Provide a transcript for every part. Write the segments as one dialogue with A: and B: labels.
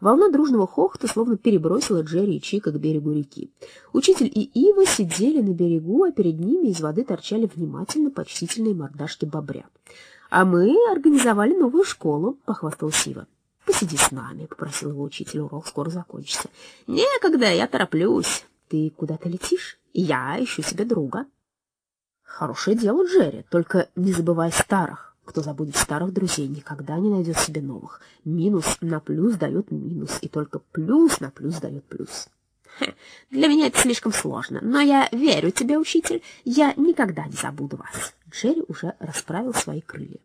A: Волна дружного хохота словно перебросила Джерри и Чика к берегу реки. Учитель и Ива сидели на берегу, а перед ними из воды торчали внимательно почтительные мордашки бобря. «А мы организовали новую школу», — похвастал Сива. «Посиди с нами», — попросил его учитель, — урок скоро закончится. «Некогда, я тороплюсь». «Ты куда-то летишь?» «Я ищу себе друга». «Хорошее дело, Джерри, только не забывай старых. Кто забудет старых друзей, никогда не найдет себе новых. Минус на плюс дает минус, и только плюс на плюс дает плюс». «Для меня это слишком сложно, но я верю тебе, учитель, я никогда не забуду вас». Джерри уже расправил свои крылья.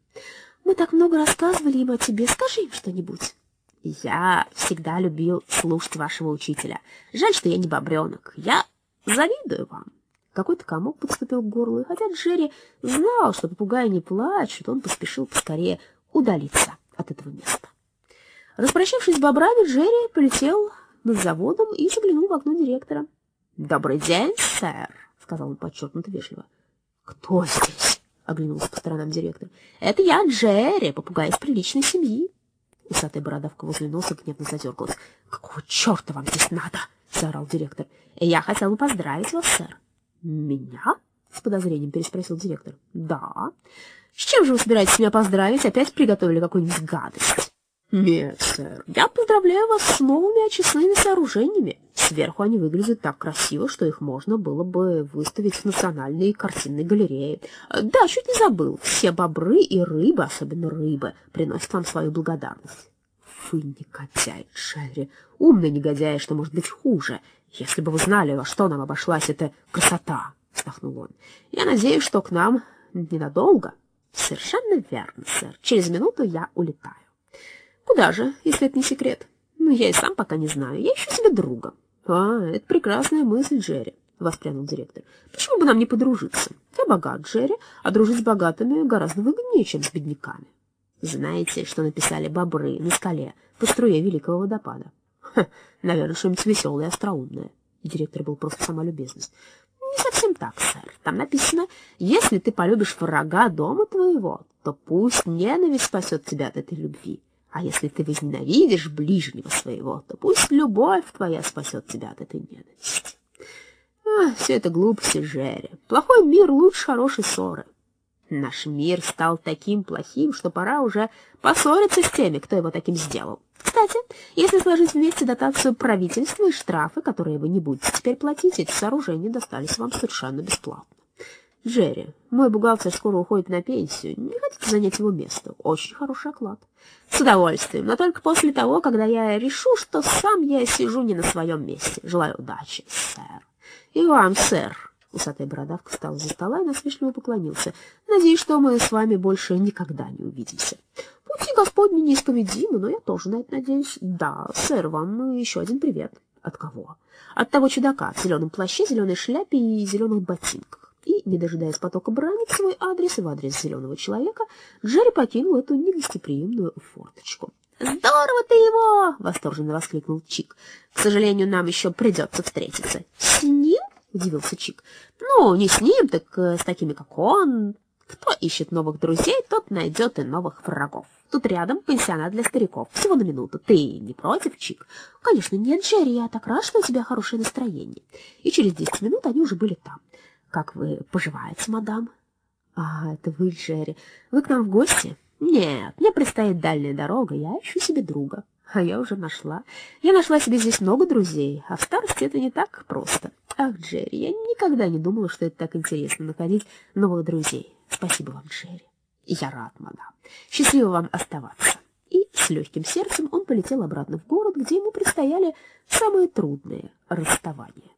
A: «Мы так много рассказывали им о тебе, скажи им что-нибудь». «Я всегда любил слушать вашего учителя. Жаль, что я не бобренок. Я завидую вам». Какой-то комок подступил к горлу, и хотя Джерри знал, что попугаи не плачут, он поспешил поскорее удалиться от этого места. Распрощавшись с бобрами, Джерри полетел над заводом и заглянул в окно директора. — Добрый день, сэр, — сказал он подчеркнуто вежливо. — Кто здесь? — оглянулся по сторонам директор. — Это я, Джерри, попугай из приличной семьи. Усатая бородавка возле носа гневно задергалась. — Какого черта вам здесь надо? — заорал директор. — Я хотел бы поздравить вас, сэр. — Меня? — с подозрением переспросил директор. — Да. — С чем же вы собираетесь меня поздравить? Опять приготовили какую-нибудь гадость? Нет, сэр, я поздравляю вас с новыми очистными сооружениями. Сверху они выглядят так красиво, что их можно было бы выставить в национальной картинной галерее. Да, чуть не забыл, все бобры и рыбы, особенно рыбы, приносят вам свою благодарность. Вы негодяй, Джерри, умный негодяй, что может быть хуже. Если бы вы знали, во что нам обошлась эта красота, — вздохнул он. Я надеюсь, что к нам ненадолго. Совершенно верно, сэр. Через минуту я улетаю. Куда же, если это не секрет? Ну, я и сам пока не знаю. Я ищу себе друга. А, это прекрасная мысль, Джерри, — воспрянул директор. Почему бы нам не подружиться? Я богат, Джерри, а дружить с богатыми гораздо выгоднее, чем с бедняками. Знаете, что написали бобры на скале по струе Великого водопада? Ха, наверное, что-нибудь веселое и остроумное. Директор был просто сама любезность. Не совсем так, сэр. Там написано, если ты полюбишь врага дома твоего, то пусть ненависть спасет тебя от этой любви. А если ты возненавидишь ближнего своего, то пусть любовь твоя спасет тебя от этой ненависти. А, все это глупости, Жерри. Плохой мир лучше хорошей ссоры. Наш мир стал таким плохим, что пора уже поссориться с теми, кто его таким сделал. Кстати, если сложить вместе дотацию правительства и штрафы, которые вы не будете теперь платить, эти сооружения достались вам совершенно бесплатно. Джерри, мой бухгалтер скоро уходит на пенсию. Не хотите занять его место? Очень хороший оклад. С удовольствием, но только после того, когда я решу, что сам я сижу не на своем месте. Желаю удачи, сэр. И вам, сэр. Усатая бородавка встал за стола и насмешливо поклонился. Надеюсь, что мы с вами больше никогда не увидимся. Пути Господни неисповедимы, но я тоже на это надеюсь. Да, сэр, вам еще один привет. От кого? От того чудака в зеленом плаще, зеленой шляпе и зеленых ботинках и, не дожидаясь потока брани в свой адрес и в адрес зеленого человека, Джерри покинул эту негостеприимную форточку. «Здорово ты его!» — восторженно воскликнул Чик. «К сожалению, нам еще придется встретиться». «С ним?» — удивился Чик. «Ну, не с ним, так э, с такими, как он. Кто ищет новых друзей, тот найдет и новых врагов. Тут рядом пансионат для стариков. Всего на минуту. Ты не против, Чик?» «Конечно, нет, Джерри, я так рад, что у тебя хорошее настроение». И через десять минут они уже были там. Как вы поживаете, мадам? А, это вы, Джерри. Вы к нам в гости? Нет, мне предстоит дальняя дорога, я ищу себе друга. А я уже нашла. Я нашла себе здесь много друзей, а в старости это не так просто. Ах, Джерри, я никогда не думала, что это так интересно находить новых друзей. Спасибо вам, Джерри. Я рад, мадам. Счастливо вам оставаться. И с легким сердцем он полетел обратно в город, где ему предстояли самые трудные расставания.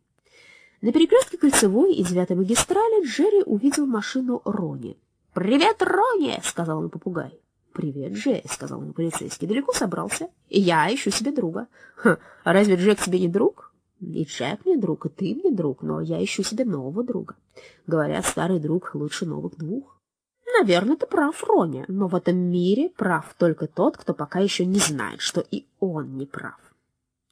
A: На перекрестке Кольцевой и девятой магистрали Джерри увидел машину Рони. «Привет, Рони!» — сказал он попугай. «Привет, Джерри!» — сказал ему полицейский. «Далеко собрался? Я ищу себе друга». «Ха, а разве Джек тебе не друг?» «И Джек мне друг, и ты мне друг, но я ищу себе нового друга. Говорят, старый друг лучше новых двух». «Наверное, ты прав, Рони, но в этом мире прав только тот, кто пока еще не знает, что и он не прав».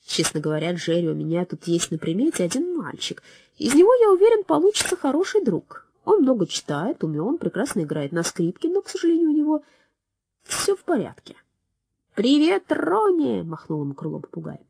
A: Честно говоря, Джерри, у меня тут есть на примете один мальчик. Из него, я уверен, получится хороший друг. Он много читает, умен, прекрасно играет на скрипке, но, к сожалению, у него все в порядке. «Привет, Рони!» — махнул ему крылом попугая.